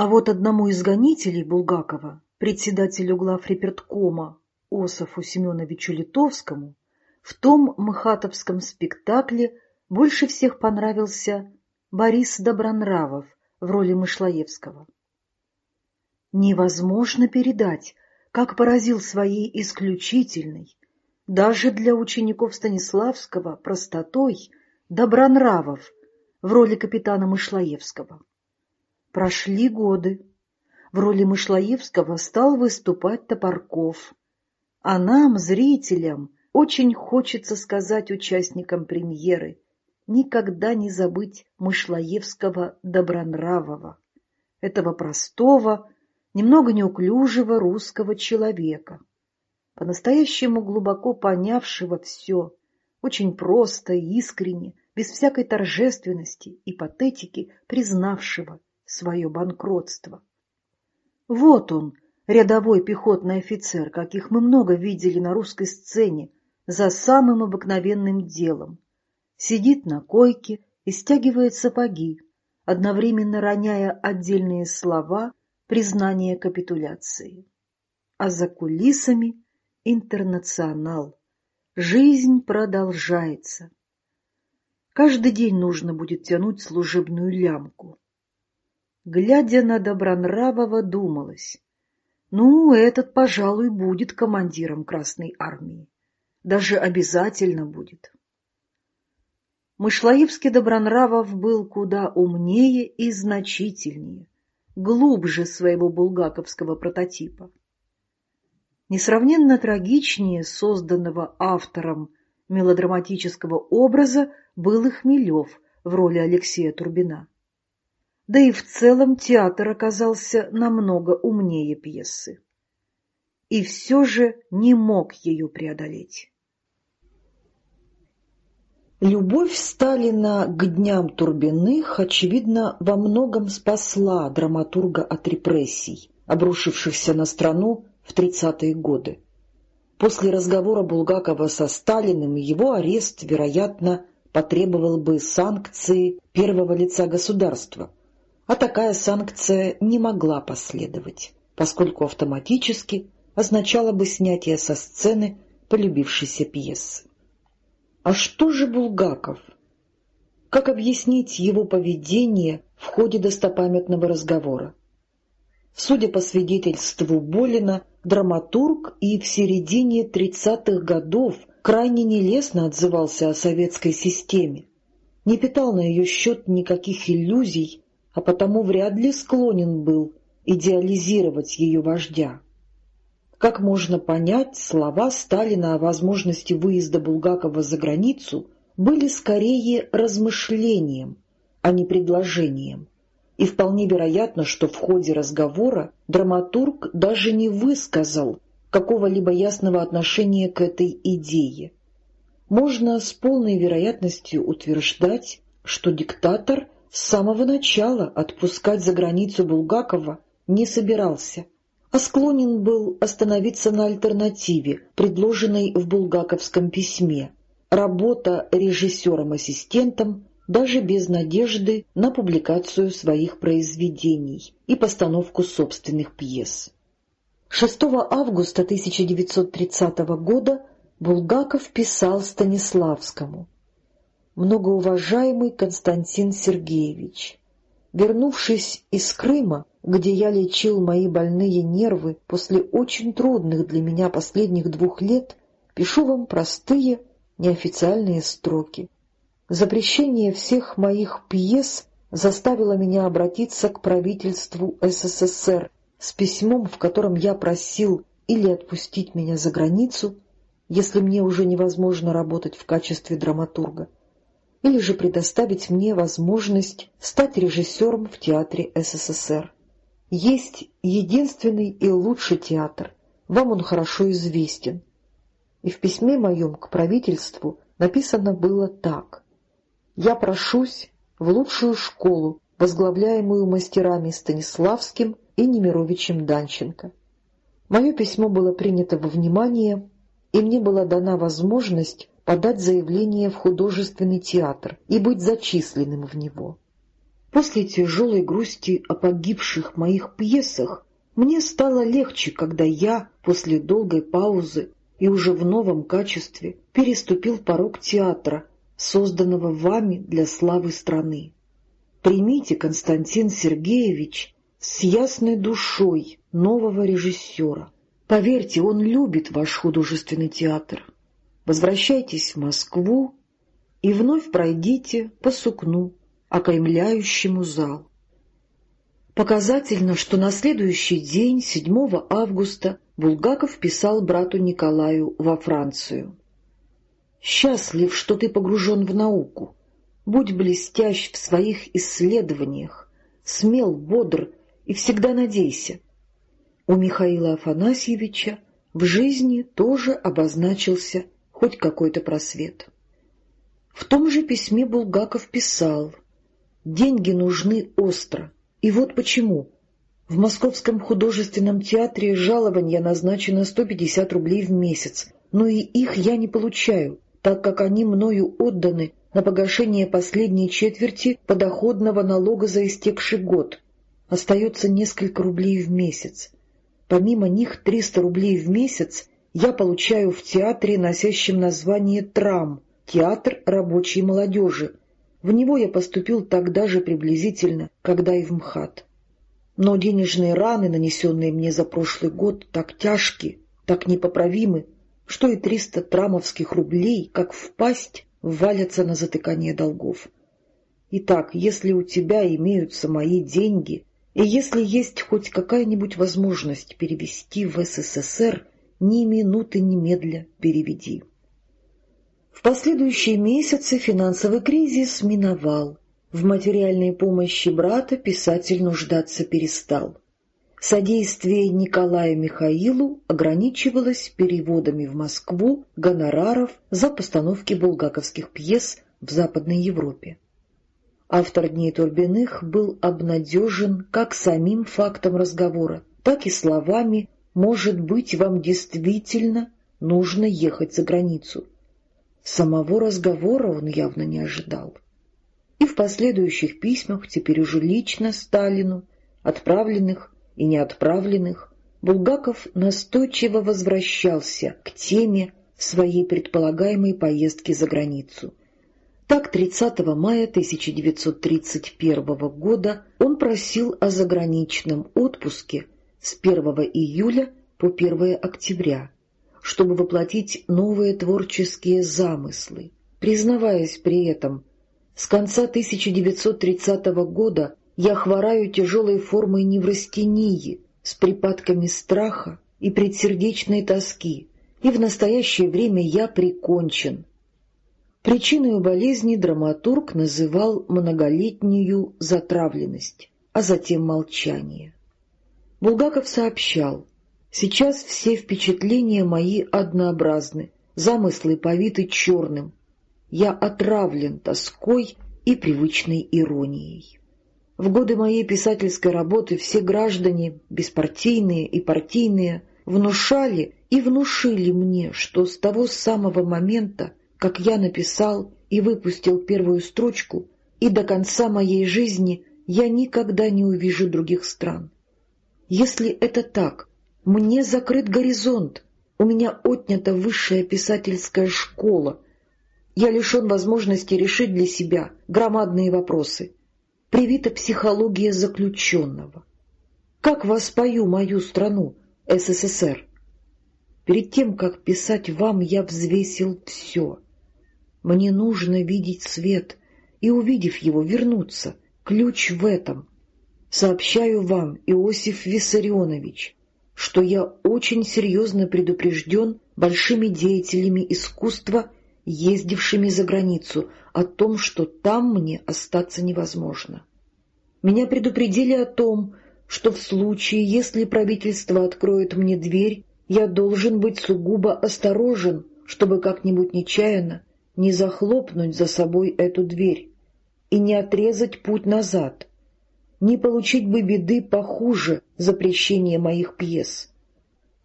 А вот одному из гонителей Булгакова, председателю главреперткома Ософу Семеновичу Литовскому, в том мхатовском спектакле больше всех понравился Борис Добронравов в роли Мышлоевского. Невозможно передать, как поразил своей исключительной, даже для учеников Станиславского, простотой Добронравов в роли капитана Мышлоевского. Прошли годы. В роли Мышлоевского стал выступать Топорков. А нам, зрителям, очень хочется сказать участникам премьеры никогда не забыть Мышлоевского Добронравова, этого простого, немного неуклюжего русского человека, по-настоящему глубоко понявшего все, очень просто и искренне, без всякой торжественности и патетики, признавшего свое банкротство. Вот он, рядовой пехотный офицер, каких мы много видели на русской сцене, за самым обыкновенным делом. Сидит на койке и стягивает сапоги, одновременно роняя отдельные слова признание капитуляции. А за кулисами интернационал. Жизнь продолжается. Каждый день нужно будет тянуть служебную лямку. Глядя на Добронравова, думалось, ну, этот, пожалуй, будет командиром Красной Армии. Даже обязательно будет. Мышлаевский Добронравов был куда умнее и значительнее глубже своего булгаковского прототипа. Несравненно трагичнее созданного автором мелодраматического образа был и Хмелев в роли Алексея Турбина. Да и в целом театр оказался намного умнее пьесы. И все же не мог ее преодолеть. Любовь Сталина к дням Турбиных, очевидно, во многом спасла драматурга от репрессий, обрушившихся на страну в 30-е годы. После разговора Булгакова со Сталиным его арест, вероятно, потребовал бы санкции первого лица государства, а такая санкция не могла последовать, поскольку автоматически означала бы снятие со сцены полюбившейся пьесы. А что же Булгаков? Как объяснить его поведение в ходе достопамятного разговора? Судя по свидетельству Болина, драматург и в середине 30-х годов крайне нелестно отзывался о советской системе, не питал на ее счет никаких иллюзий, а потому вряд ли склонен был идеализировать ее вождя. Как можно понять, слова Сталина о возможности выезда Булгакова за границу были скорее размышлением, а не предложением. И вполне вероятно, что в ходе разговора драматург даже не высказал какого-либо ясного отношения к этой идее. Можно с полной вероятностью утверждать, что диктатор с самого начала отпускать за границу Булгакова не собирался а склонен был остановиться на альтернативе, предложенной в булгаковском письме — работа режиссером-ассистентом даже без надежды на публикацию своих произведений и постановку собственных пьес. 6 августа 1930 года Булгаков писал Станиславскому «Многоуважаемый Константин Сергеевич, вернувшись из Крыма, где я лечил мои больные нервы после очень трудных для меня последних двух лет, пишу вам простые, неофициальные строки. Запрещение всех моих пьес заставило меня обратиться к правительству СССР с письмом, в котором я просил или отпустить меня за границу, если мне уже невозможно работать в качестве драматурга, или же предоставить мне возможность стать режиссером в театре СССР. Есть единственный и лучший театр, вам он хорошо известен. И в письме моем к правительству написано было так. «Я прошусь в лучшую школу, возглавляемую мастерами Станиславским и Немировичем Данченко». Мое письмо было принято во внимание, и мне была дана возможность подать заявление в художественный театр и быть зачисленным в него. После тяжелой грусти о погибших моих пьесах мне стало легче, когда я, после долгой паузы и уже в новом качестве, переступил порог театра, созданного вами для славы страны. Примите, Константин Сергеевич, с ясной душой нового режиссера. Поверьте, он любит ваш художественный театр. Возвращайтесь в Москву и вновь пройдите по сукну, окаймляющему зал. Показательно, что на следующий день, 7 августа, Булгаков писал брату Николаю во Францию. «Счастлив, что ты погружен в науку. Будь блестящ в своих исследованиях, смел, бодр и всегда надейся». У Михаила Афанасьевича в жизни тоже обозначился хоть какой-то просвет. В том же письме Булгаков писал «Деньги нужны остро, и вот почему. В Московском художественном театре жалование назначено 150 рублей в месяц, но и их я не получаю, так как они мною отданы на погашение последней четверти подоходного налога за истекший год. Остается несколько рублей в месяц. Помимо них 300 рублей в месяц я получаю в театре, носящем название «Трам» — Театр рабочей молодежи, в него я поступил тогда же приблизительно, когда и в МХАТ. Но денежные раны, нанесенные мне за прошлый год, так тяжкие, так непоправимы, что и триста трамовских рублей, как в пасть, валятся на затыкание долгов. Итак, если у тебя имеются мои деньги, и если есть хоть какая-нибудь возможность перевести в СССР, ни минуты немедля переведи. В последующие месяцы финансовый кризис миновал. В материальной помощи брата писатель нуждаться перестал. Содействие Николаю Михаилу ограничивалось переводами в Москву гонораров за постановки булгаковских пьес в Западной Европе. Автор «Дней Турбиных» был обнадежен как самим фактом разговора, так и словами «может быть, вам действительно нужно ехать за границу». Самого разговора он явно не ожидал. И в последующих письмах, теперь уже лично Сталину, отправленных и неотправленных, Булгаков настойчиво возвращался к теме своей предполагаемой поездки за границу. Так, 30 мая 1931 года он просил о заграничном отпуске с 1 июля по 1 октября, чтобы воплотить новые творческие замыслы, признаваясь при этом, с конца 1930 года я хвораю тяжелой формой неврастении с припадками страха и предсердечной тоски, и в настоящее время я прикончен. Причиной болезни драматург называл многолетнюю затравленность, а затем молчание. Булгаков сообщал, Сейчас все впечатления мои однообразны, замыслы повиты черным. Я отравлен тоской и привычной иронией. В годы моей писательской работы все граждане, беспартийные и партийные, внушали и внушили мне, что с того самого момента, как я написал и выпустил первую строчку, и до конца моей жизни я никогда не увижу других стран. Если это так, мне закрыт горизонт, у меня отнята высшая писательская школа. Я лишен возможности решить для себя громадные вопросы. Привита психология заключенного. Как воспою мою страну, СССР? Перед тем, как писать вам, я взвесил все. Мне нужно видеть свет и, увидев его, вернуться. Ключ в этом. Сообщаю вам, Иосиф Виссарионович, что я очень серьезно предупрежден большими деятелями искусства, ездившими за границу, о том, что там мне остаться невозможно. Меня предупредили о том, что в случае, если правительство откроет мне дверь, я должен быть сугубо осторожен, чтобы как-нибудь нечаянно не захлопнуть за собой эту дверь и не отрезать путь назад, не получить бы беды похуже запрещения моих пьес.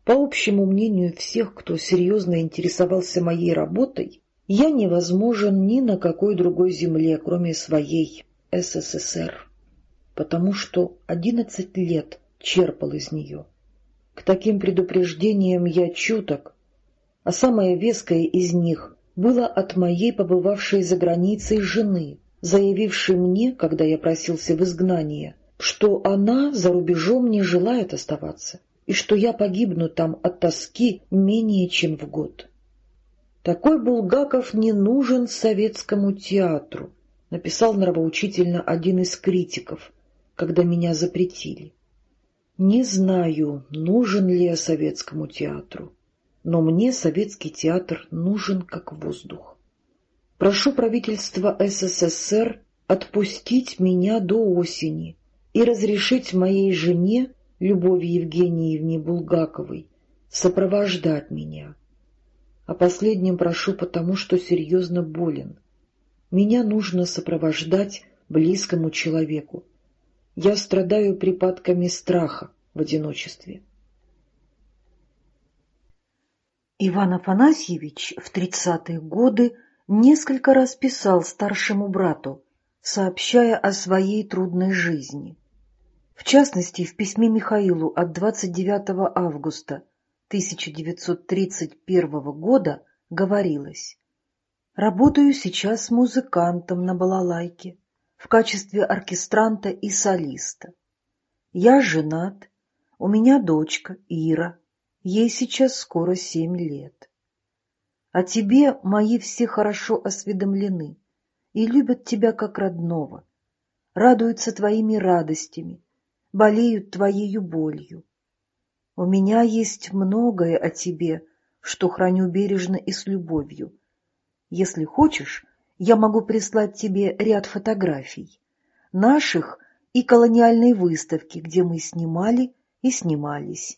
По общему мнению всех, кто серьезно интересовался моей работой, я невозможен ни на какой другой земле, кроме своей СССР. потому что одиннадцать лет черпал из нее. К таким предупреждениям я чуток, а самое веское из них было от моей побывавшей за границей жены, заявившей мне, когда я просился в изгнание, что она за рубежом не желает оставаться, и что я погибну там от тоски менее чем в год. Такой Булгаков не нужен советскому театру, написал нравоучительно один из критиков, когда меня запретили. Не знаю, нужен ли я советскому театру, но мне советский театр нужен как воздух. Прошу правительства СССР отпустить меня до осени и разрешить моей жене, Любови Евгеньевне Булгаковой, сопровождать меня. О последнем прошу потому, что серьезно болен. Меня нужно сопровождать близкому человеку. Я страдаю припадками страха в одиночестве. Иван Афанасьевич в тридцатые годы несколько раз писал старшему брату, сообщая о своей трудной жизни. В частности, в письме Михаилу от 29 августа 1931 года говорилось «Работаю сейчас музыкантом на балалайке в качестве оркестранта и солиста. Я женат, у меня дочка Ира, ей сейчас скоро семь лет. О тебе мои все хорошо осведомлены и любят тебя как родного, радуются твоими радостями, болеют твоею болью. У меня есть многое о тебе, что храню бережно и с любовью. Если хочешь, я могу прислать тебе ряд фотографий, наших и колониальной выставки, где мы снимали и снимались.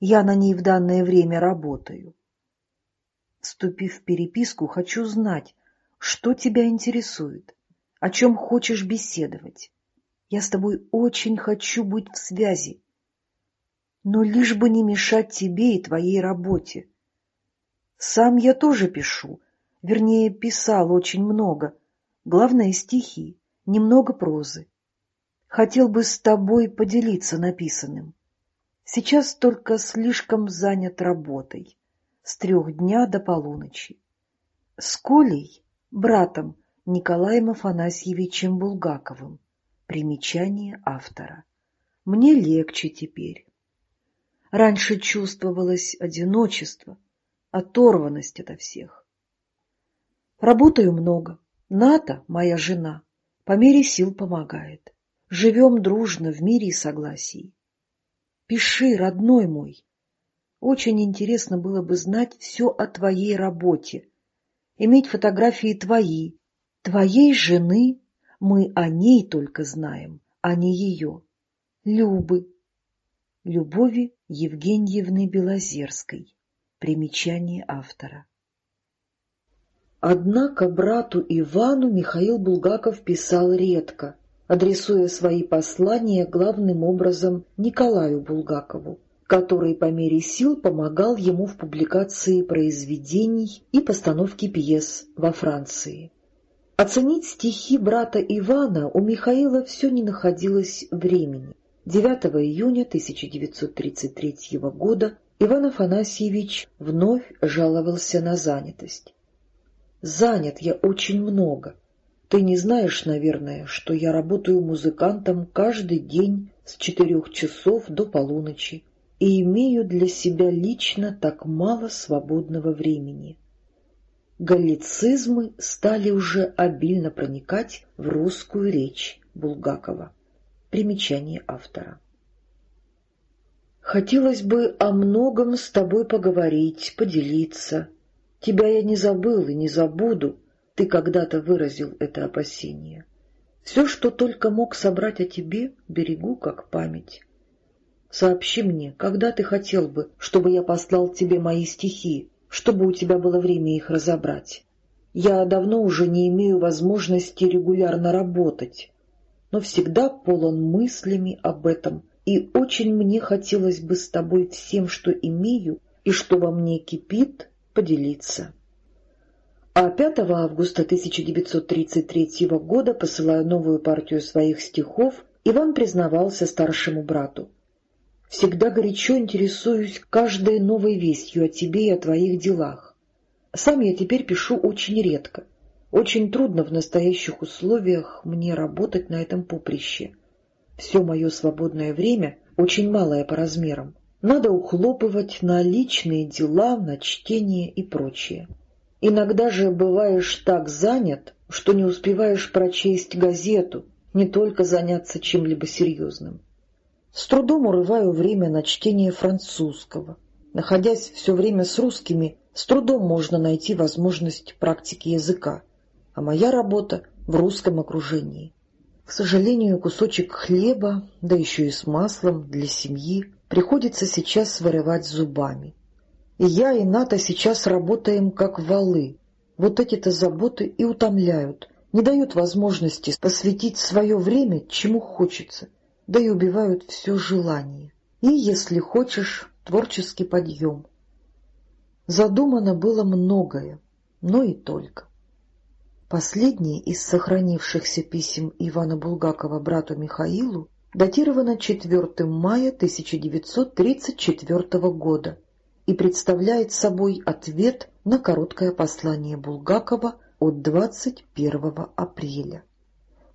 Я на ней в данное время работаю. Вступив в переписку, хочу знать, что тебя интересует, о чем хочешь беседовать. Я с тобой очень хочу быть в связи, но лишь бы не мешать тебе и твоей работе. Сам я тоже пишу, Вернее, писал очень много. Главное — стихи, немного прозы. Хотел бы с тобой поделиться написанным. Сейчас только слишком занят работой. С трех дня до полуночи. С Колей, братом Николаем Афанасьевичем Булгаковым. Примечание автора. Мне легче теперь. Раньше чувствовалось одиночество, оторванность ото всех. Работаю много. Ната, моя жена, по мере сил помогает. Живем дружно в мире и согласии. Пиши, родной мой. Очень интересно было бы знать все о твоей работе, иметь фотографии твои, твоей жены, мы о ней только знаем, а не ее. Любы. Любови Евгеньевны Белозерской. Примечание автора. Однако брату Ивану Михаил Булгаков писал редко, адресуя свои послания главным образом Николаю Булгакову, который по мере сил помогал ему в публикации произведений и постановке пьес во Франции. Оценить стихи брата Ивана у Михаила все не находилось времени. 9 июня 1933 года Иван Афанасьевич вновь жаловался на занятость. Занят я очень много. Ты не знаешь, наверное, что я работаю музыкантом каждый день с четырех часов до полуночи и имею для себя лично так мало свободного времени. Галлицизмы стали уже обильно проникать в русскую речь Булгакова. Примечание автора. Хотелось бы о многом с тобой поговорить, поделиться, Тебя я не забыл и не забуду, ты когда-то выразил это опасение. Все, что только мог собрать о тебе, берегу как память. Сообщи мне, когда ты хотел бы, чтобы я послал тебе мои стихи, чтобы у тебя было время их разобрать. Я давно уже не имею возможности регулярно работать, но всегда полон мыслями об этом, и очень мне хотелось бы с тобой всем, что имею и что во мне кипит, поделиться. А 5 августа 1933 года посылаю новую партию своих стихов Иван признавался старшему брату. «Всегда горячо интересуюсь каждой новой вестью о тебе и о твоих делах. Сам я теперь пишу очень редко. Очень трудно в настоящих условиях мне работать на этом поприще. Все мое свободное время очень малое по размерам. Надо ухлопывать на личные дела, на чтение и прочее. Иногда же бываешь так занят, что не успеваешь прочесть газету, не только заняться чем-либо серьезным. С трудом урываю время на чтение французского. Находясь все время с русскими, с трудом можно найти возможность практики языка, а моя работа в русском окружении. К сожалению, кусочек хлеба, да еще и с маслом для семьи, приходится сейчас вырывать зубами. И я, и Ната сейчас работаем как валы. Вот эти-то заботы и утомляют, не дают возможности посвятить свое время, чему хочется, да и убивают все желание. И, если хочешь, творческий подъем. Задумано было многое, но и только. Последнее из сохранившихся писем Ивана Булгакова брату Михаилу датировано 4 мая 1934 года и представляет собой ответ на короткое послание Булгакова от 21 апреля.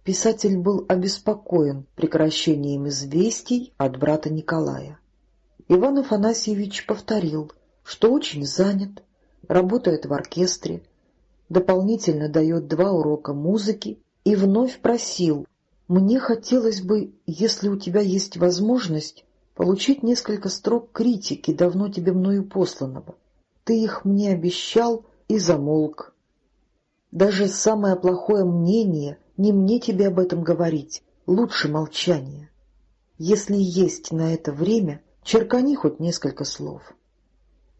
Писатель был обеспокоен прекращением известий от брата Николая. Иван Афанасьевич повторил, что очень занят, работает в оркестре, дополнительно дает два урока музыки и вновь просил, «Мне хотелось бы, если у тебя есть возможность, получить несколько строк критики, давно тебе мною посланного. Ты их мне обещал и замолк. Даже самое плохое мнение, не мне тебе об этом говорить, лучше молчание. Если есть на это время, черкани хоть несколько слов.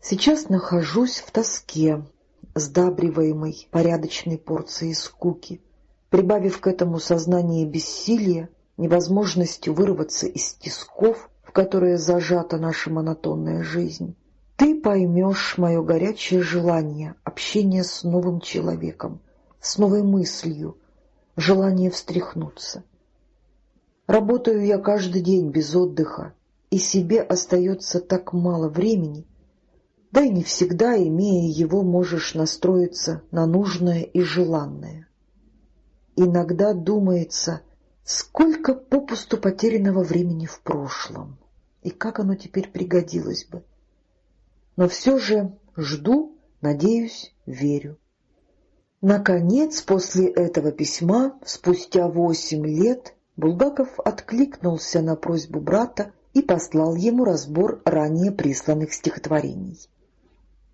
Сейчас нахожусь в тоске, сдабриваемой порядочной порцией скуки, прибавив к этому сознание бессилия, невозможность вырваться из тисков, в которые зажата наша монотонная жизнь, ты поймешь мое горячее желание общения с новым человеком, с новой мыслью, желание встряхнуться. Работаю я каждый день без отдыха, и себе остается так мало времени, да и не всегда, имея его, можешь настроиться на нужное и желанное. Иногда думается, сколько попусту потерянного времени в прошлом, и как оно теперь пригодилось бы. Но все же жду, надеюсь, верю. Наконец, после этого письма, спустя восемь лет, Булгаков откликнулся на просьбу брата и послал ему разбор ранее присланных стихотворений.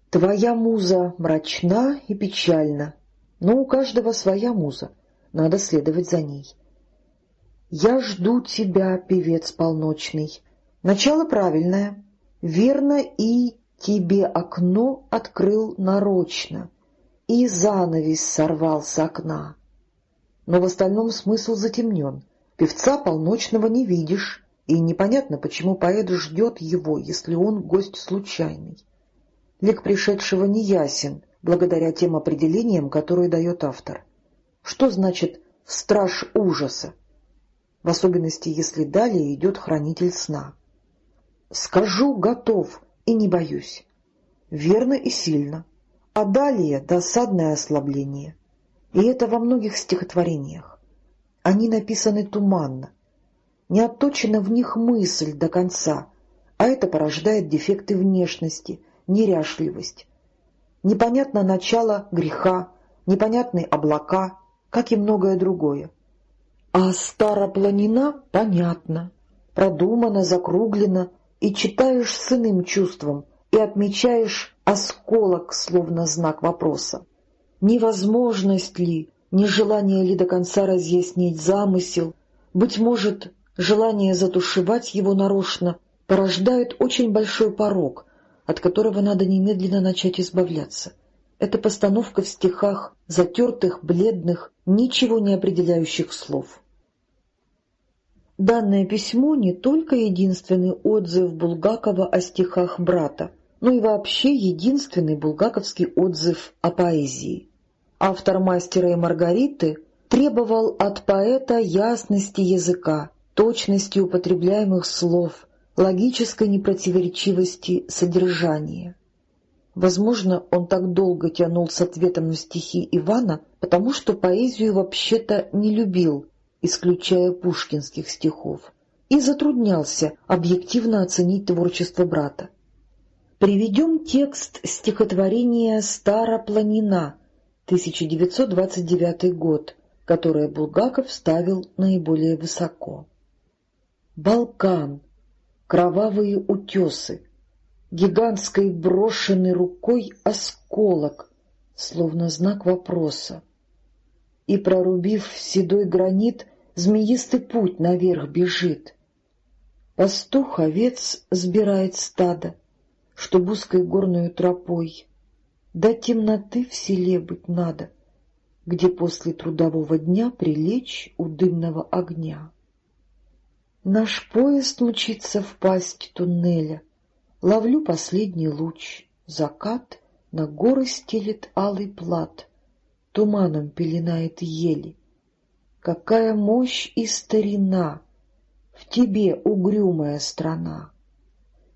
Твоя муза мрачна и печальна, но у каждого своя муза, надо следовать за ней. Я жду тебя, певец полночный. Начало правильное. Верно, и тебе окно открыл нарочно, и занавес сорвал с окна. Но в остальном смысл затемнен. Певца полночного не видишь, и непонятно, почему поэт ждет его, если он гость случайный. Лик пришедшего не ясен, благодаря тем определениям, которые дает автор. Что значит «страж ужаса»? В особенности, если далее идет хранитель сна. «Скажу, готов и не боюсь». Верно и сильно. А далее досадное ослабление. И это во многих стихотворениях. Они написаны туманно. Не отточена в них мысль до конца, а это порождает дефекты внешности, неряшливость. Непонятно начало греха, непонятные облака, как и многое другое. А старопланина понятно, продумано, закруглено, и читаешь с иным чувством, и отмечаешь осколок, словно знак вопроса. Невозможность ли, нежелание ли до конца разъяснить замысел, быть может, желание затушевать его нарочно, порождает очень большой порог, от которого надо немедленно начать избавляться. Это постановка в стихах затертых, бледных, ничего не определяющих слов. Данное письмо не только единственный отзыв Булгакова о стихах брата, но и вообще единственный булгаковский отзыв о поэзии. Автор «Мастера и Маргариты» требовал от поэта ясности языка, точности употребляемых слов, логической непротиворечивости содержания. Возможно, он так долго тянул с ответом на стихи Ивана, потому что поэзию вообще-то не любил, исключая пушкинских стихов, и затруднялся объективно оценить творчество брата. Приведем текст стихотворения «Старопланина», 1929 год, которое Булгаков ставил наиболее высоко. Балкан, кровавые утесы, гигантской брошенный рукой осколок, словно знак вопроса. И, прорубив седой гранит, змеистый путь наверх бежит. Пастух овец сбирает стадо, чтоб узкой горную тропой. До темноты в селе быть надо, где после трудового дня прилечь у дымного огня. Наш поезд мчится в пасть туннеля, Ловлю последний луч, закат На горы стелет алый плат, Туманом пеленает ели. Какая мощь и старина В тебе, угрюмая страна!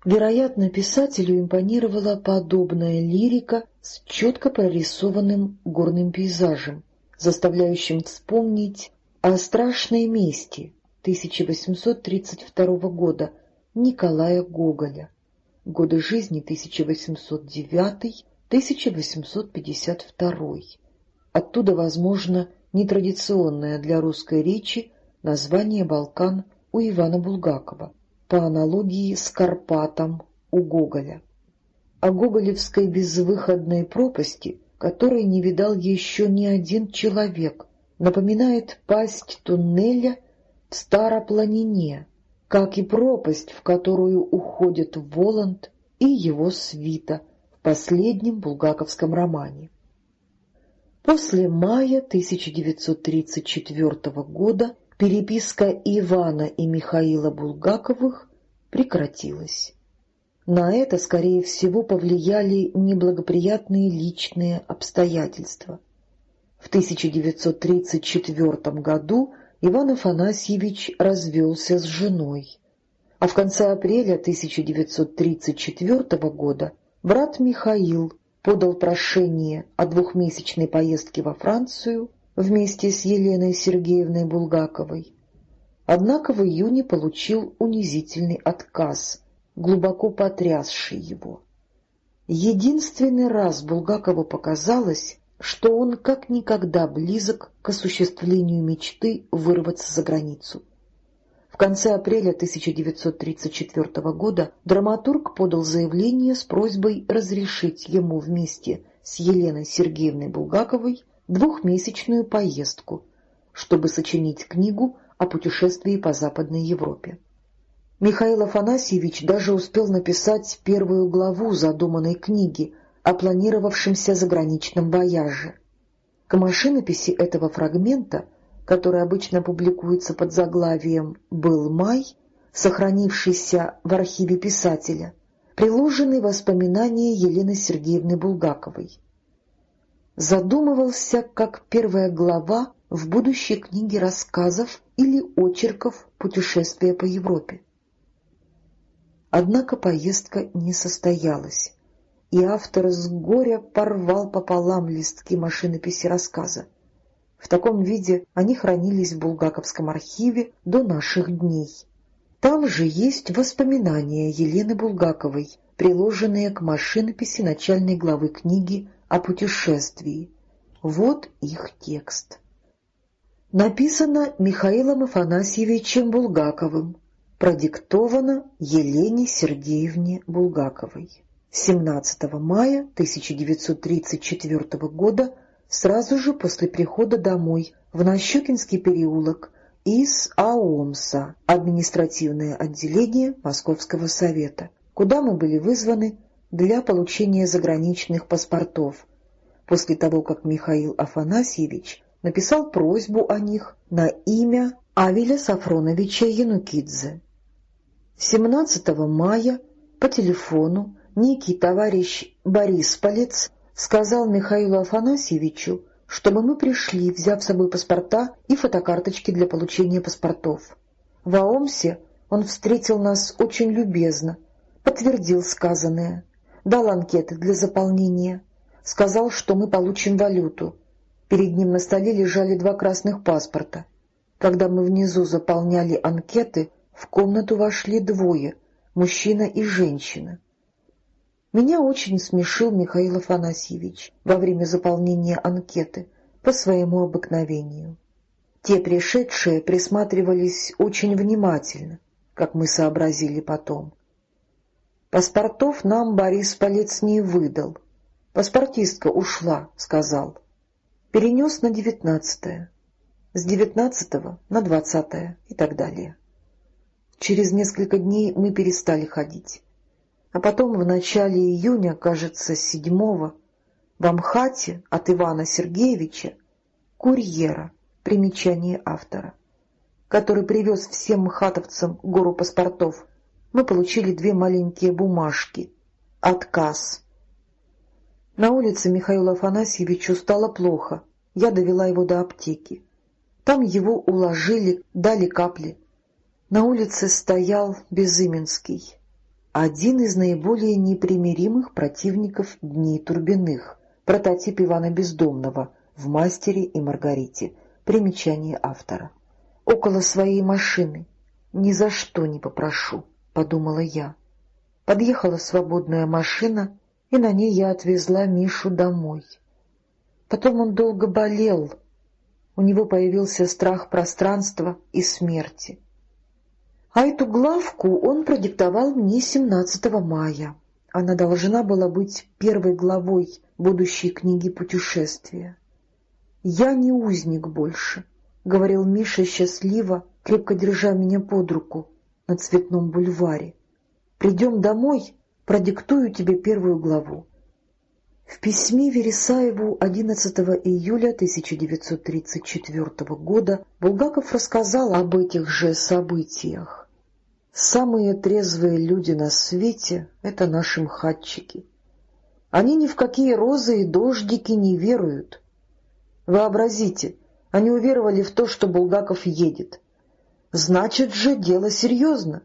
Вероятно, писателю импонировала подобная лирика с четко прорисованным горным пейзажем, заставляющим вспомнить о страшной мести 1832 года Николая Гоголя, годы жизни 1809-1852. Оттуда, возможно, нетрадиционное для русской речи название «Балкан» у Ивана Булгакова по аналогии с Карпатом у Гоголя. О гоголевской безвыходной пропасти, которой не видал еще ни один человек, напоминает пасть туннеля в Старопланине, как и пропасть, в которую уходит Воланд и его свита в последнем булгаковском романе. После мая 1934 года переписка Ивана и Михаила Булгаковых прекратилась. На это, скорее всего, повлияли неблагоприятные личные обстоятельства. В 1934 году Иван Афанасьевич развелся с женой, а в конце апреля 1934 года брат Михаил подал прошение о двухмесячной поездке во Францию вместе с Еленой Сергеевной Булгаковой. Однако в июне получил унизительный отказ, глубоко потрясший его. Единственный раз Булгакову показалось, что он как никогда близок к осуществлению мечты вырваться за границу. В конце апреля 1934 года драматург подал заявление с просьбой разрешить ему вместе с Еленой Сергеевной Булгаковой двухмесячную поездку, чтобы сочинить книгу о путешествии по Западной Европе. Михаил Афанасьевич даже успел написать первую главу задуманной книги о планировавшемся заграничном вояже. К машинописи этого фрагмента, который обычно публикуется под заглавием «Был май», сохранившийся в архиве писателя, приложены воспоминания Елены Сергеевны Булгаковой задумывался как первая глава в будущей книге рассказов или очерков «Путешествия по Европе». Однако поездка не состоялась, и автор с горя порвал пополам листки машинописи рассказа. В таком виде они хранились в Булгаковском архиве до наших дней. Там же есть воспоминания Елены Булгаковой, приложенные к машинописи начальной главы книги о путешествии. Вот их текст. Написано Михаилом Афанасьевичем Булгаковым, продиктовано Елене Сергеевне Булгаковой. 17 мая 1934 года, сразу же после прихода домой в Нащекинский переулок из АОМСа, административное отделение Московского совета, куда мы были вызваны для получения заграничных паспортов, после того, как Михаил Афанасьевич написал просьбу о них на имя Авеля Сафроновича Янукидзе. 17 мая по телефону некий товарищ Борис Полец сказал Михаилу Афанасьевичу, чтобы мы пришли, взяв с собой паспорта и фотокарточки для получения паспортов. В Аомсе он встретил нас очень любезно, подтвердил сказанное, дал анкеты для заполнения, сказал, что мы получим валюту. Перед ним на столе лежали два красных паспорта. Когда мы внизу заполняли анкеты, в комнату вошли двое — мужчина и женщина. Меня очень смешил Михаил Афанасьевич во время заполнения анкеты по своему обыкновению. Те пришедшие присматривались очень внимательно, как мы сообразили потом. Паспортов нам Борис Полец не выдал. Паспортистка ушла, сказал. Перенес на девятнадцатое, с девятнадцатого на двадцатое и так далее. Через несколько дней мы перестали ходить. А потом в начале июня, кажется, седьмого, в Амхате от Ивана Сергеевича, курьера, примечание автора, который привез всем мхатовцам гору паспортов, мы получили две маленькие бумажки. Отказ. На улице Михаилу Афанасьевичу стало плохо. Я довела его до аптеки. Там его уложили, дали капли. На улице стоял Безыменский, один из наиболее непримиримых противников Дней Турбиных, прототип Ивана Бездомного в «Мастере и Маргарите», примечание автора. «Около своей машины. Ни за что не попрошу», — подумала я. Подъехала свободная машина, и на ней я отвезла Мишу домой. Потом он долго болел. У него появился страх пространства и смерти. А эту главку он продиктовал мне 17 мая. Она должна была быть первой главой будущей книги путешествия. «Я не узник больше», — говорил Миша счастливо, крепко держа меня под руку на Цветном бульваре. «Придем домой, продиктую тебе первую главу». В письме Вересаеву 11 июля 1934 года Булгаков рассказал об этих же событиях. Самые трезвые люди на свете — это наши мхатчики. Они ни в какие розы и дождики не веруют. Вообразите, они уверовали в то, что Булгаков едет. Значит же, дело серьезно.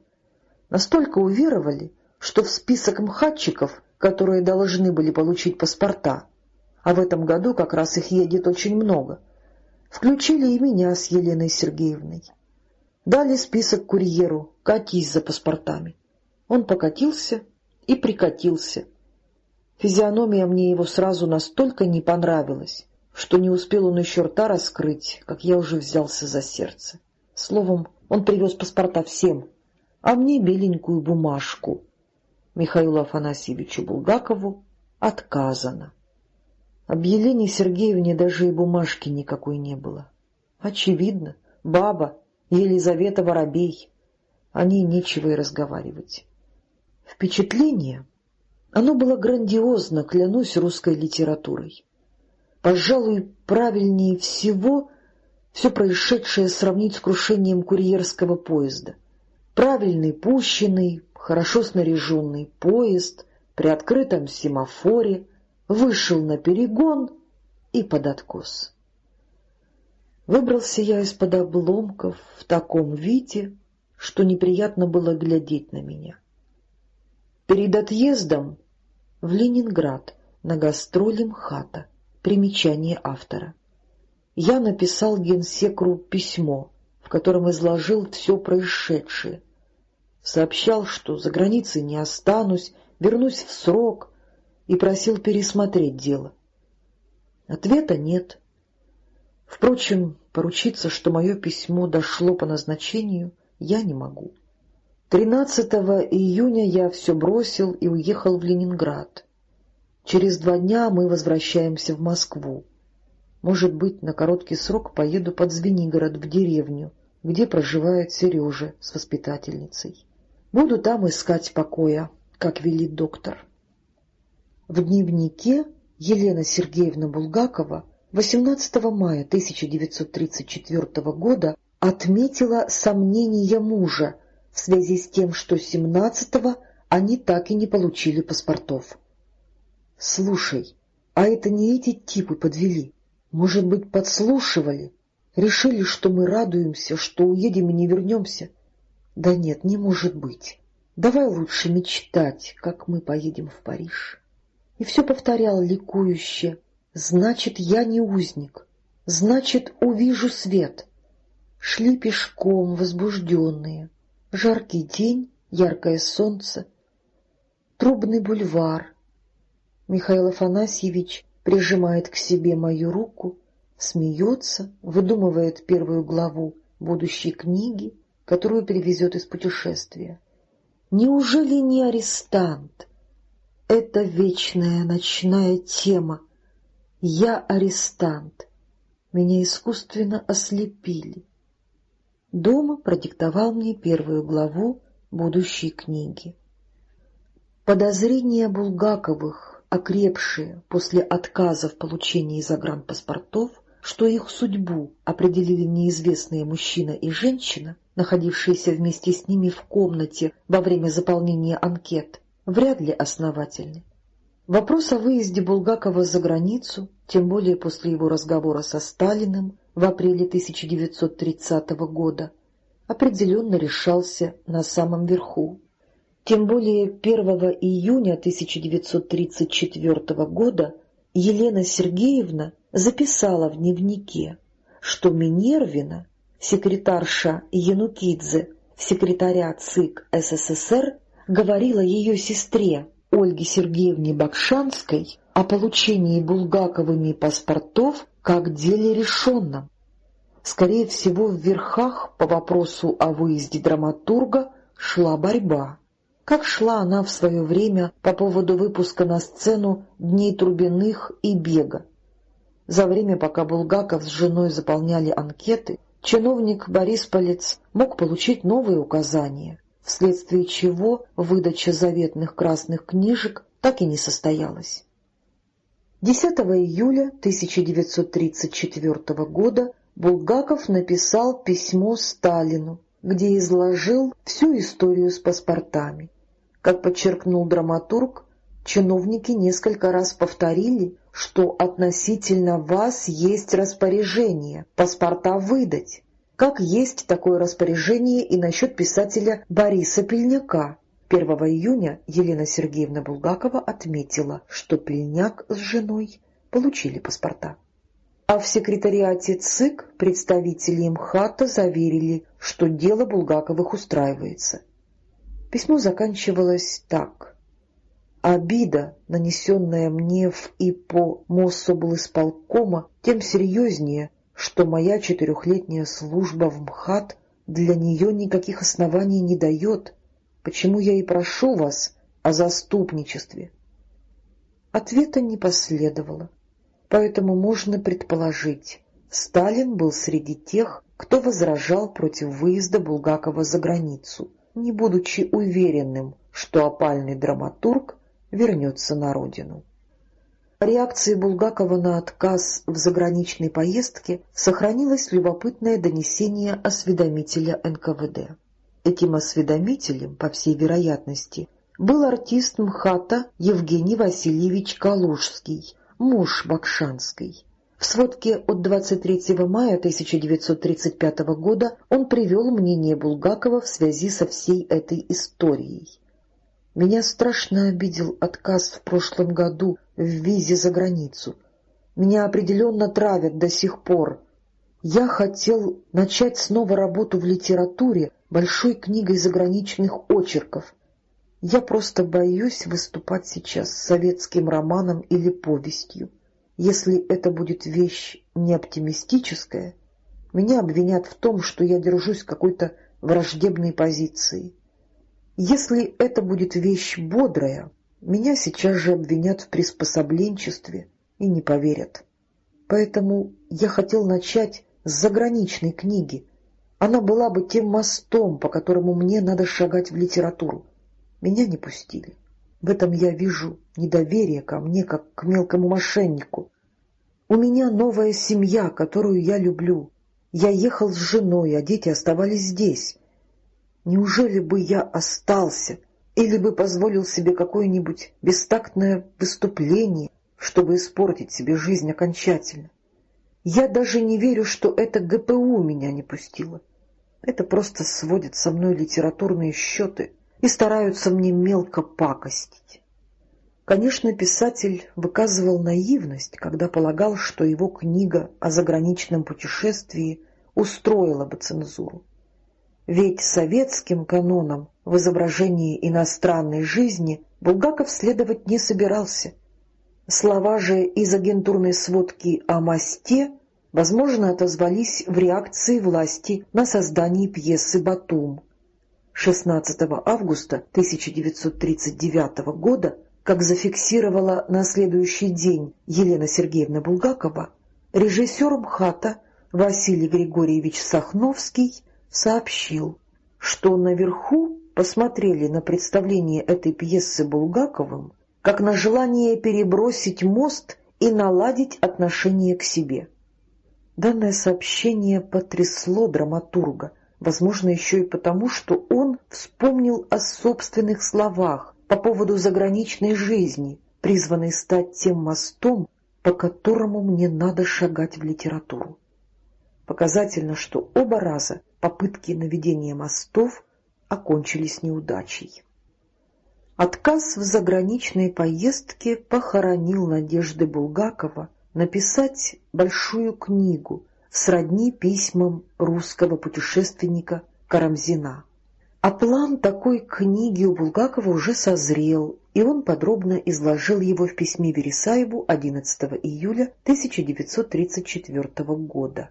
Настолько уверовали, что в список мхатчиков, которые должны были получить паспорта, а в этом году как раз их едет очень много, включили и меня с Еленой Сергеевной. Дали список курьеру, катись за паспортами. Он покатился и прикатился. Физиономия мне его сразу настолько не понравилась, что не успел он еще рта раскрыть, как я уже взялся за сердце. Словом, он привез паспорта всем, а мне беленькую бумажку. Михаилу Афанасьевичу Булгакову отказано. Об Елене Сергеевне даже и бумажки никакой не было. Очевидно, баба Елизавета Воробей. О ней нечего и разговаривать. Впечатление, оно было грандиозно, клянусь русской литературой. Пожалуй, правильнее всего все происшедшее сравнить с крушением курьерского поезда. Правильный, пущенный, хорошо снаряженный поезд при открытом семафоре вышел на перегон и под откос. Выбрался я из-под обломков в таком виде, что неприятно было глядеть на меня. Перед отъездом в Ленинград на гастроли МХАТа, примечание автора, я написал генсекру письмо, в котором изложил все происшедшее. Сообщал, что за границей не останусь, вернусь в срок, и просил пересмотреть дело. Ответа нет. Впрочем, поручиться, что мое письмо дошло по назначению, я не могу. 13 июня я все бросил и уехал в Ленинград. Через два дня мы возвращаемся в Москву. Может быть, на короткий срок поеду под Звенигород в деревню, где проживает Сережа с воспитательницей. Буду там искать покоя, как велит доктор. В дневнике Елена Сергеевна Булгакова 18 мая 1934 года отметила сомнения мужа в связи с тем, что 17-го они так и не получили паспортов. «Слушай, а это не эти типы подвели? Может быть, подслушивали? Решили, что мы радуемся, что уедем и не вернемся? Да нет, не может быть. Давай лучше мечтать, как мы поедем в Париж. И все повторял ликующе. Значит, я не узник. Значит, увижу свет. Шли пешком, возбужденные. Жаркий день, яркое солнце. Трубный бульвар. Михаил Афанасьевич прижимает к себе мою руку, смеется, выдумывает первую главу будущей книги, которую перевезет из путешествия. Неужели не арестант? Это вечная ночная тема. Я арестант. Меня искусственно ослепили. Дома продиктовал мне первую главу будущей книги. Подозрения Булгаковых, окрепшие после отказа в получении загранпаспортов, что их судьбу определили неизвестные мужчина и женщина, находившиеся вместе с ними в комнате во время заполнения анкет, вряд ли основательны. Вопрос о выезде Булгакова за границу, тем более после его разговора со Сталиным в апреле 1930 года, определенно решался на самом верху. Тем более 1 июня 1934 года Елена Сергеевна записала в дневнике, что Минервина, секретарша Янукидзе, секретаря ЦИК СССР, говорила ее сестре Ольге Сергеевне Бакшанской о получении Булгаковыми паспортов как деле решенном. Скорее всего, в верхах по вопросу о выезде драматурга шла борьба как шла она в свое время по поводу выпуска на сцену «Дней Трубиных» и «Бега». За время, пока Булгаков с женой заполняли анкеты, чиновник Борис Полец мог получить новые указания, вследствие чего выдача заветных красных книжек так и не состоялась. 10 июля 1934 года Булгаков написал письмо Сталину, где изложил всю историю с паспортами. Как подчеркнул драматург, чиновники несколько раз повторили, что относительно вас есть распоряжение паспорта выдать, как есть такое распоряжение и насчет писателя Бориса Пельняка. 1 июня Елена Сергеевна Булгакова отметила, что Пельняк с женой получили паспорта. А в секретариате ЦИК представители МХАТа заверили, что дело Булгаковых устраивается. Письмо заканчивалось так. Обида, нанесенная мне в и по Моссоблисполкома, тем серьезнее, что моя четырехлетняя служба в МХАТ для нее никаких оснований не дает, почему я и прошу вас о заступничестве. Ответа не последовало, поэтому можно предположить, Сталин был среди тех, кто возражал против выезда Булгакова за границу — не будучи уверенным, что опальный драматург вернется на родину. реакции Булгакова на отказ в заграничной поездке сохранилось любопытное донесение осведомителя НКВД. Этим осведомителем, по всей вероятности, был артист МХАТа Евгений Васильевич Калужский, муж Бакшанской. В сводке от 23 мая 1935 года он привел мнение Булгакова в связи со всей этой историей. «Меня страшно обидел отказ в прошлом году в визе за границу. Меня определенно травят до сих пор. Я хотел начать снова работу в литературе большой книгой заграничных очерков. Я просто боюсь выступать сейчас советским романом или повестью. Если это будет вещь не оптимистическая, меня обвинят в том, что я держусь какой-то враждебной позиции. Если это будет вещь бодрая, меня сейчас же обвинят в приспособленчестве и не поверят. Поэтому я хотел начать с заграничной книги. Она была бы тем мостом, по которому мне надо шагать в литературу. Меня не пустили. В этом я вижу недоверие ко мне, как к мелкому мошеннику. У меня новая семья, которую я люблю. Я ехал с женой, а дети оставались здесь. Неужели бы я остался или бы позволил себе какое-нибудь бестактное выступление, чтобы испортить себе жизнь окончательно? Я даже не верю, что это ГПУ меня не пустило. это просто сводит со мной литературные счеты и стараются мне мелко пакостить. Конечно, писатель выказывал наивность, когда полагал, что его книга о заграничном путешествии устроила бы цензуру. Ведь советским канонам в изображении иностранной жизни Булгаков следовать не собирался. Слова же из агентурной сводки о мосте, возможно, отозвались в реакции власти на создание пьесы «Батум». 16 августа 1939 года, как зафиксировала на следующий день Елена Сергеевна Булгакова, режиссер МХАТа Василий Григорьевич Сахновский сообщил, что наверху посмотрели на представление этой пьесы Булгаковым как на желание перебросить мост и наладить отношение к себе. Данное сообщение потрясло драматурга, возможно, еще и потому, что он вспомнил о собственных словах по поводу заграничной жизни, призванной стать тем мостом, по которому мне надо шагать в литературу. Показательно, что оба раза попытки наведения мостов окончились неудачей. Отказ в заграничной поездке похоронил надежды Булгакова написать большую книгу сродни письмам русского путешественника Карамзина. А план такой книги у Булгакова уже созрел, и он подробно изложил его в письме Вересаеву 11 июля 1934 года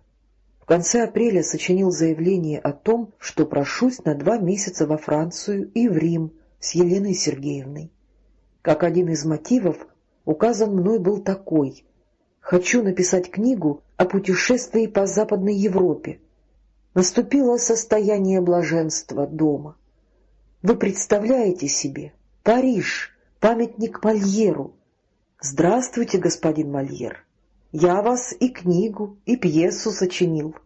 конце апреля сочинил заявление о том, что прошусь на два месяца во Францию и в Рим с Еленой Сергеевной. Как один из мотивов указан мной был такой «Хочу написать книгу о путешествии по Западной Европе». Наступило состояние блаженства дома. Вы представляете себе Париж, памятник Мольеру. Здравствуйте, господин Мольер. Я вас и книгу, и пьесу сочинил.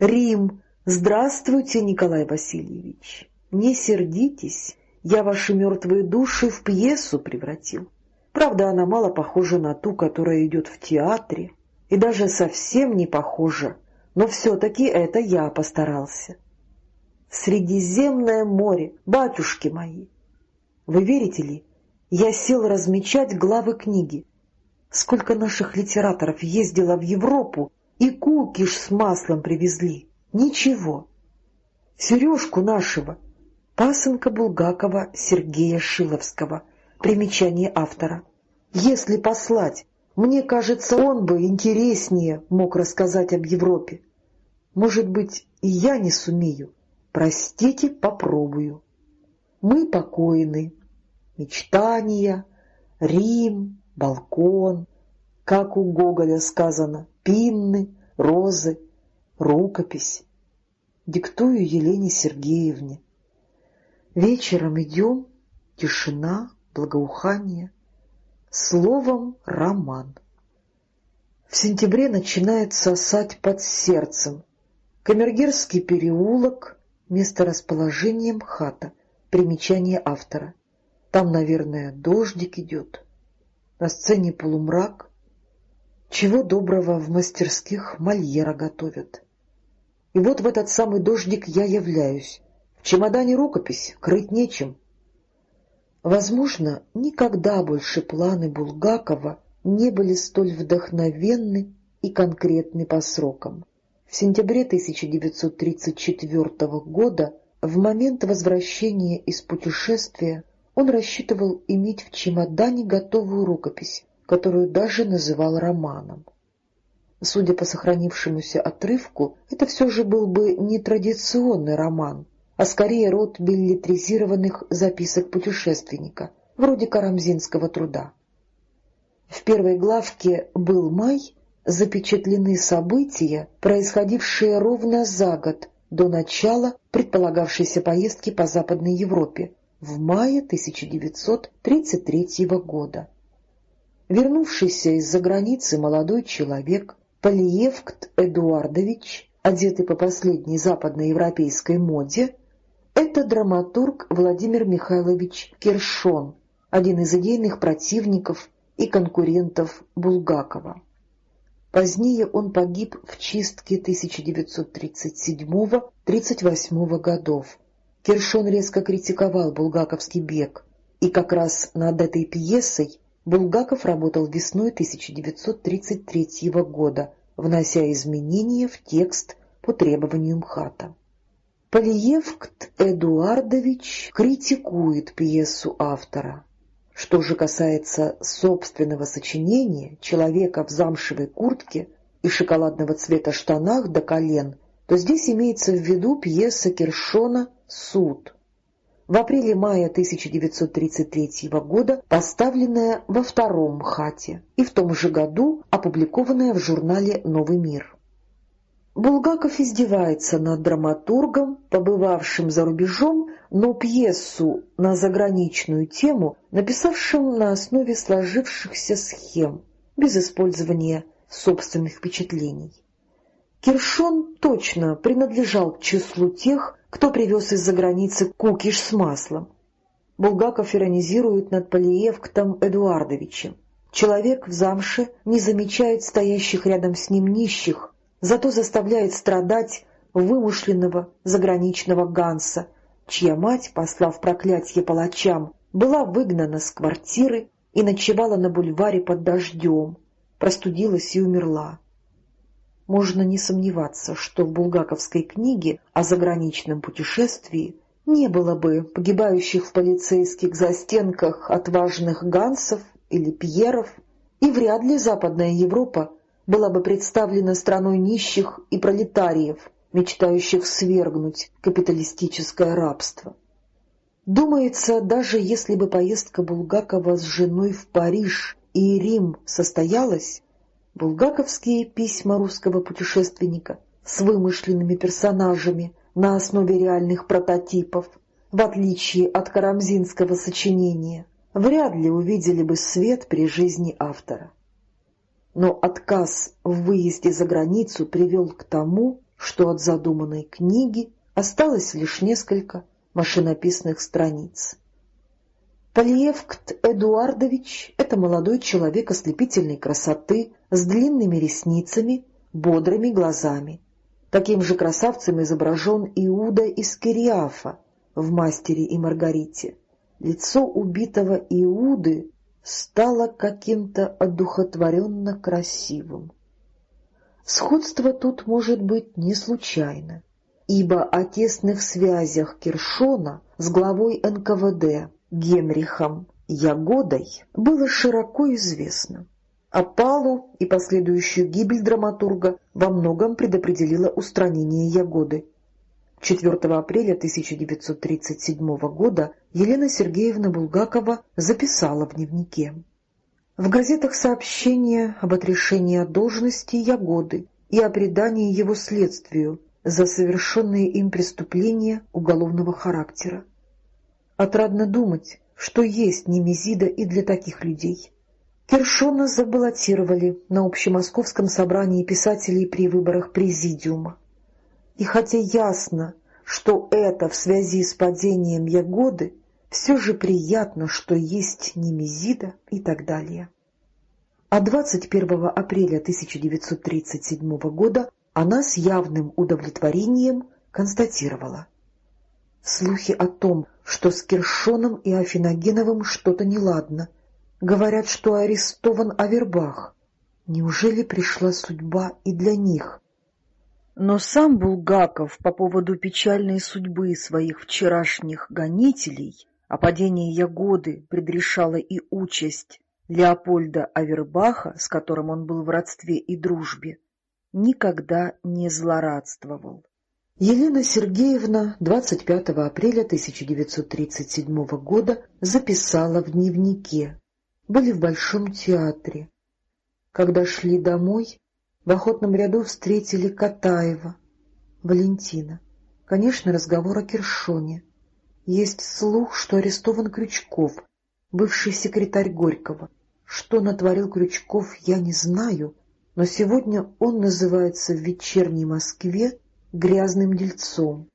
Рим. Здравствуйте, Николай Васильевич. Не сердитесь, я ваши мертвые души в пьесу превратил. Правда, она мало похожа на ту, которая идет в театре, и даже совсем не похожа, но все-таки это я постарался. Средиземное море, батюшки мои! Вы верите ли, я сел размечать главы книги, Сколько наших литераторов ездило в Европу и кукиш с маслом привезли. Ничего. Сережку нашего, пасынка Булгакова Сергея Шиловского. Примечание автора. Если послать, мне кажется, он бы интереснее мог рассказать об Европе. Может быть, и я не сумею. Простите, попробую. Мы покойны. Мечтания, Рим, балкон, как у Гоголя сказано, пинны, розы, рукопись. Диктую Елене Сергеевне. Вечером идем, тишина, благоухание. Словом, роман. В сентябре начинает сосать под сердцем. Камергерский переулок, место расположения МХАТа, примечание автора. Там, наверное, дождик идет на сцене полумрак. Чего доброго в мастерских Мольера готовят. И вот в этот самый дождик я являюсь. В чемодане рукопись, крыть нечем. Возможно, никогда больше планы Булгакова не были столь вдохновенны и конкретны по срокам. В сентябре 1934 года, в момент возвращения из путешествия, он рассчитывал иметь в чемодане готовую рукопись, которую даже называл романом. Судя по сохранившемуся отрывку, это все же был бы не традиционный роман, а скорее род билетризированных записок путешественника, вроде карамзинского труда. В первой главке «Был май» запечатлены события, происходившие ровно за год до начала предполагавшейся поездки по Западной Европе, в мае 1933 года. Вернувшийся из-за границы молодой человек Полиевкт Эдуардович, одетый по последней западноевропейской моде, это драматург Владимир Михайлович Кершон, один из идейных противников и конкурентов Булгакова. Позднее он погиб в чистке 1937-38 годов. Киршон резко критиковал булгаковский бег, и как раз над этой пьесой Булгаков работал весной 1933 года, внося изменения в текст по требованию МХАТа. Полиевкт Эдуардович критикует пьесу автора. Что же касается собственного сочинения «Человека в замшевой куртке» и шоколадного цвета штанах до колен, то здесь имеется в виду пьеса Киршона «Суд», в апреле-мае 1933 года поставленная во втором МХАТе и в том же году опубликованная в журнале «Новый мир». Булгаков издевается над драматургом, побывавшим за рубежом, но пьесу на заграничную тему, написавшим на основе сложившихся схем, без использования собственных впечатлений. Киршон точно принадлежал к числу тех, кто привез из-за границы кукиш с маслом. Булгаков иронизирует над Полиевктом Эдуардовичем. Человек в замше не замечает стоящих рядом с ним нищих, зато заставляет страдать вымышленного заграничного Ганса, чья мать, послав проклятие палачам, была выгнана с квартиры и ночевала на бульваре под дождем, простудилась и умерла. Можно не сомневаться, что в булгаковской книге о заграничном путешествии не было бы погибающих в полицейских застенках отважных гансов или пьеров, и вряд ли Западная Европа была бы представлена страной нищих и пролетариев, мечтающих свергнуть капиталистическое рабство. Думается, даже если бы поездка Булгакова с женой в Париж и Рим состоялась, булгаковские письма русского путешественника с вымышленными персонажами на основе реальных прототипов, в отличие от карамзинского сочинения, вряд ли увидели бы свет при жизни автора но отказ в выезде за границу привел к тому, что от задуманной книги осталось лишь несколько машинописных страниц. Полиевкт Эдуардович — это молодой человек ослепительной красоты, с длинными ресницами, бодрыми глазами. Таким же красавцем изображен Иуда из Кириафа в «Мастере и Маргарите». Лицо убитого Иуды стало каким-то одухотворенно красивым. Сходство тут может быть не случайно, ибо о тесных связях Киршона с главой НКВД Генрихом Ягодой было широко известно. Опалу и последующую гибель драматурга во многом предопределило устранение Ягоды. 4 апреля 1937 года Елена Сергеевна Булгакова записала в дневнике. В газетах сообщение об отрешении от должности Ягоды и о предании его следствию за совершенные им преступления уголовного характера. Отрадно думать, что есть немезида и для таких людей. Кершона забаллотировали на общемосковском собрании писателей при выборах президиума. И хотя ясно, что это в связи с падением Ягоды, все же приятно, что есть Немезида и так далее. А 21 апреля 1937 года она с явным удовлетворением констатировала. Слухи о том, что с Киршоном и Афиногеновым что-то неладно. Говорят, что арестован Авербах. Неужели пришла судьба и для них? Но сам Булгаков по поводу печальной судьбы своих вчерашних гонителей, а падение Ягоды предрешало и участь Леопольда Авербаха, с которым он был в родстве и дружбе, никогда не злорадствовал. Елена Сергеевна 25 апреля 1937 года записала в дневнике. Были в Большом театре. Когда шли домой, в охотном ряду встретили Катаева, Валентина. Конечно, разговор о Киршоне. Есть слух, что арестован Крючков, бывший секретарь Горького. Что натворил Крючков, я не знаю, но сегодня он называется в вечерней Москве грязным дельцом.